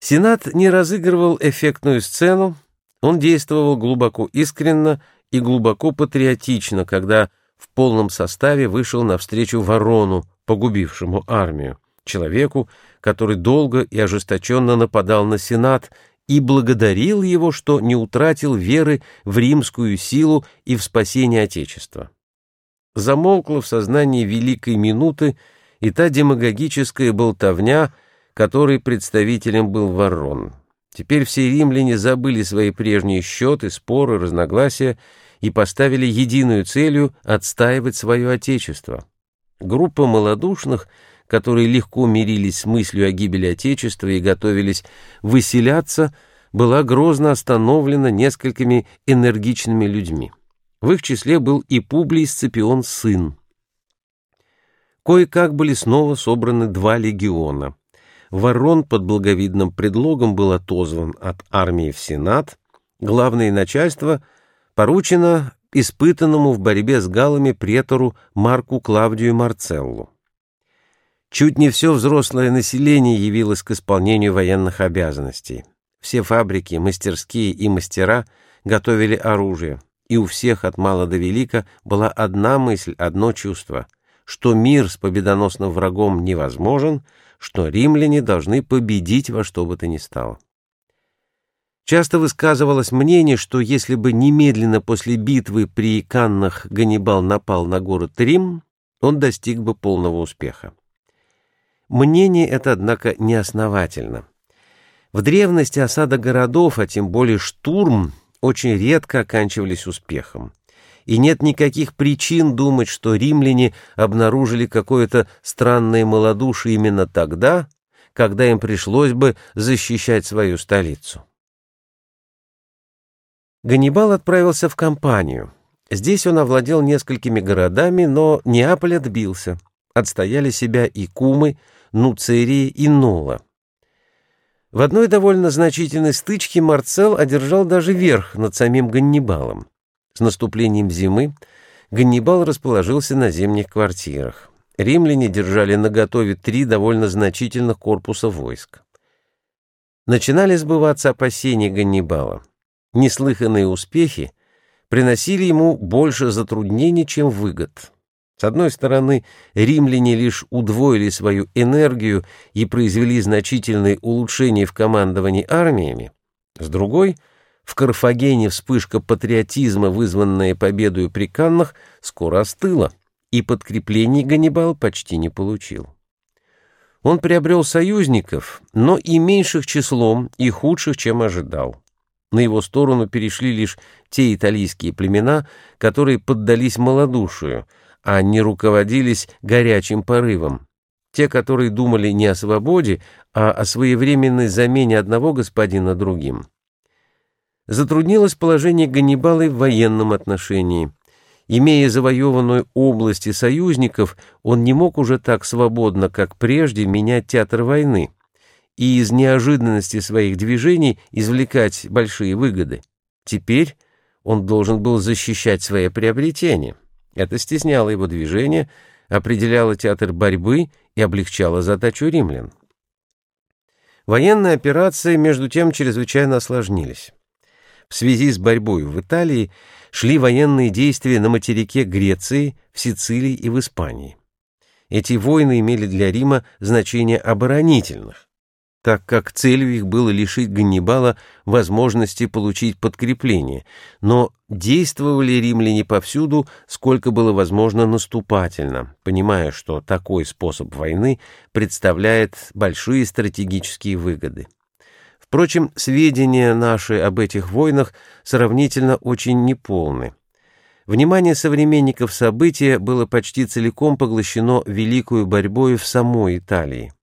Сенат не разыгрывал эффектную сцену, он действовал глубоко искренно и глубоко патриотично, когда в полном составе вышел навстречу Ворону, погубившему армию, человеку, который долго и ожесточенно нападал на Сенат и благодарил его, что не утратил веры в римскую силу и в спасение Отечества. Замолкла в сознании великой минуты и та демагогическая болтовня, которой представителем был Ворон. Теперь все римляне забыли свои прежние счеты, споры, разногласия и поставили единую целью отстаивать свое Отечество. Группа малодушных, которые легко мирились с мыслью о гибели Отечества и готовились выселяться, была грозно остановлена несколькими энергичными людьми. В их числе был и Публий Сципион сын. Кое-как были снова собраны два легиона. Ворон под благовидным предлогом был отозван от армии в Сенат, главное начальство поручено испытанному в борьбе с галами претору Марку Клавдию Марцеллу. Чуть не все взрослое население явилось к исполнению военных обязанностей. Все фабрики, мастерские и мастера готовили оружие, и у всех от мала до велика была одна мысль, одно чувство, что мир с победоносным врагом невозможен, что римляне должны победить во что бы то ни стало. Часто высказывалось мнение, что если бы немедленно после битвы при Каннах Ганнибал напал на город Рим, он достиг бы полного успеха. Мнение это, однако, неосновательно. В древности осада городов, а тем более штурм, очень редко оканчивались успехом. И нет никаких причин думать, что римляне обнаружили какое-то странное малодушие именно тогда, когда им пришлось бы защищать свою столицу. Ганнибал отправился в кампанию. Здесь он овладел несколькими городами, но Неаполь отбился. Отстояли себя и Кумы, Нуцерии и Нола. В одной довольно значительной стычке Марцел одержал даже верх над самим Ганнибалом. С наступлением зимы Ганнибал расположился на зимних квартирах. Римляне держали наготове три довольно значительных корпуса войск. Начинали сбываться опасения Ганнибала. Неслыханные успехи приносили ему больше затруднений, чем выгод. С одной стороны, римляне лишь удвоили свою энергию и произвели значительные улучшения в командовании армиями, с другой — в Карфагене вспышка патриотизма, вызванная победой при Каннах, скоро остыла, и подкреплений Ганнибал почти не получил. Он приобрел союзников, но и меньших числом, и худших, чем ожидал. На его сторону перешли лишь те итальянские племена, которые поддались малодушию, а не руководились горячим порывом. Те, которые думали не о свободе, а о своевременной замене одного господина другим. Затруднилось положение Ганнибала в военном отношении. Имея завоеванную область и союзников, он не мог уже так свободно, как прежде, менять театр войны и из неожиданности своих движений извлекать большие выгоды. Теперь он должен был защищать свои приобретения. Это стесняло его движение, определяло театр борьбы и облегчало задачу римлян. Военные операции, между тем, чрезвычайно осложнились. В связи с борьбой в Италии шли военные действия на материке Греции, в Сицилии и в Испании. Эти войны имели для Рима значение оборонительных так как целью их было лишить Ганнибала возможности получить подкрепление, но действовали римляне повсюду, сколько было возможно наступательно, понимая, что такой способ войны представляет большие стратегические выгоды. Впрочем, сведения наши об этих войнах сравнительно очень неполны. Внимание современников события было почти целиком поглощено великую борьбой в самой Италии.